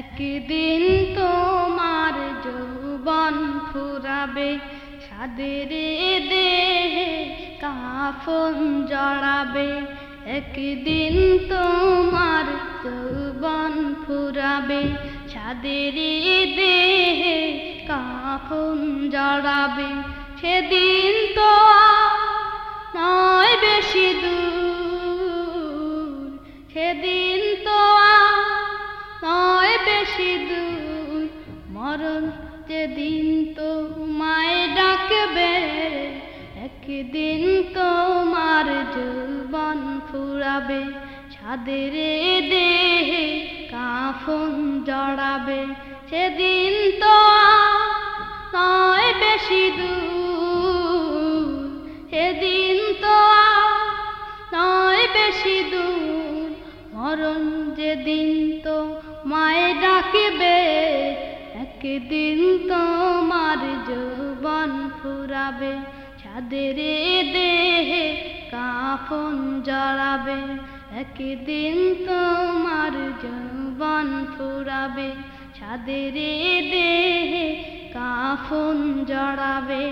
একদিন তোমার যৌবন ফুরাবে সাদের দেহে কাফন জড়াবে। একদিন তোমার যৌবন ফুরাবে সাদের দেহে কাফন জড়াবে। সেদিন তো নয় বেশি দূর, সেদিন তো নয় বেশি দূর মরণ যেদিন তো মায় ডাকবে, একদিন তোমার যৌবন ফুরাবে, ছাদের দেহে কাফন জড়াবে, সেদিন তো নয় বেশি দূর, সেদিন তো নয় বেশি দূর, মরণ যেদিন তো মায়ে ডাকিবে, একদিন তোমার যৌবন ফুরাবে, ছাদের দেহে কাফন জড়াবে, একদিন তোমার যৌবন ফুরাবে, ছাদের দেহে কাফন জড়াবে।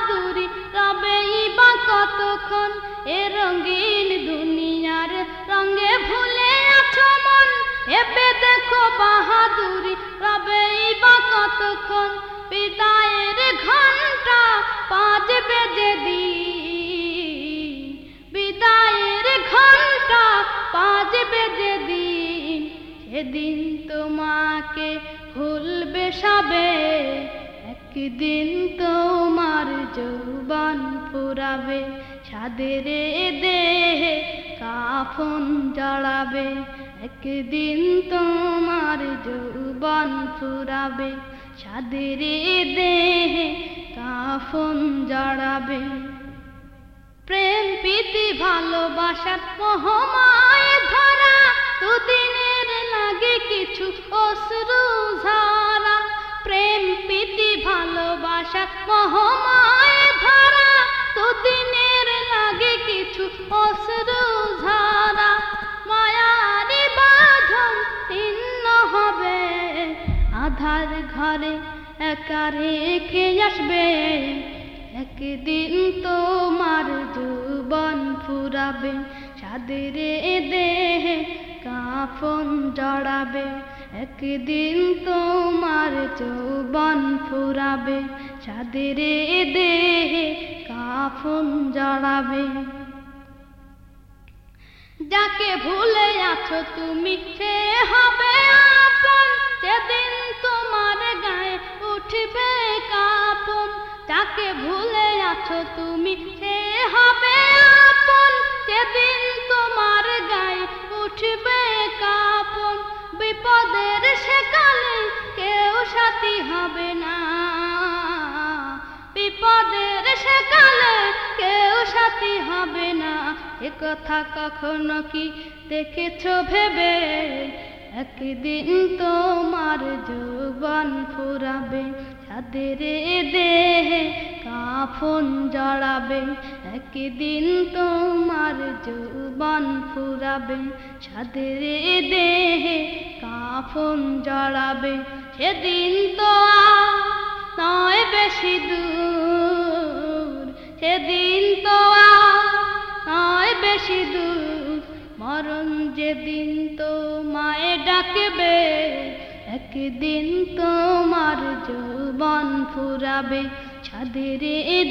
বাহাদুরি রবেই বা কতক্ষণ? এ রঙিন দুনিয়ার রঙে ভুলে আছো মন। এবে দেখো বাহাদুরি রবেই বা কতক্ষণ? বিদায়ের ঘণ্টা পাঁচ বেজে দিন বিদায়ের ঘণ্টা পাঁচ বেজে দিন সেদিন তোমাকে ভুলবে সবে। একদিন তোমার যৌবন ফুরাবে সাদের দেহে কাফন জড়াবে একদিন তোমার যৌবন ফুরাবে সাদের দেহে কাফন জড়াবে প্রেম, প্রীতি ভালোবাসার মহমায় ধরা, দুদিনের লাগে কিছু অশ্রু প্রীতি ভালোবাসার মহমায় ধরা, দুদিনের লাগে কিছু অশ্রু ঝরা। মায়ারি বাঁধন ছিন্ন হবে, আধার ঘরে একা রেখে আসবে। একদিন তোমার যৌবন ফুরাবে, সাদের দেহে কাফন জড়াবে। একদিন তোমার যৌবন ফুরাবে সাদের দেহে কাফন জড়াবে। যাকে ভুলে আছো তুমি, সে হবে আপন। যেদিন তোমার গায়ে উঠবে কাপন যাকে ভুলে আছো তুমি, সে হবে আপন। যেদিন তোমার গায়ে উঠবে কাপন বিপদের সেকালে কেউ সাথী হবে না। বিপদের সেকালে কেউ সাথী হবে না। এ কথা কখনো কি দেখেছ ভেবে? একদিন তোমার যৌবন ফুরাবে ছাদের দেহে। কাফন জড়াবে, একদিন তোমার যৌবন ফুরাবে। ছাদের দেহে কাফন জড়াবে, সেদিন তো নয় বেশি দূর। সেদিন তো নয় বেশি দূর। মরণ যেদিন তো মায়ে ডাকবে, একদিন তোমার যৌবন ফুরাবে। ছাদের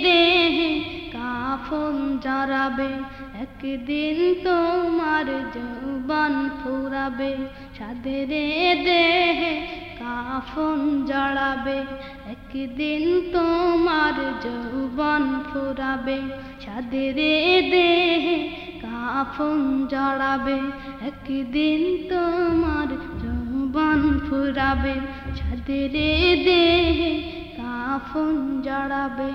দেহে কাফন জড়াবে একদিন তোমার যৌবন ফুরাবে। ছাদের দেহে কাফন জড়াবে একদিন তোমার যৌবন ফুরাবে। ছাদের দেহে কাফন জড়াবে একদিন তোমার যৌবন ফুরাবে। ছাদের দেহে কাফন জড়াবে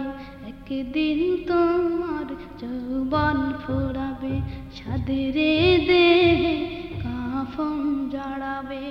একদিন তোমার যৌবন ফুরাবে ছাদের দেহে কাফন জড়াবে।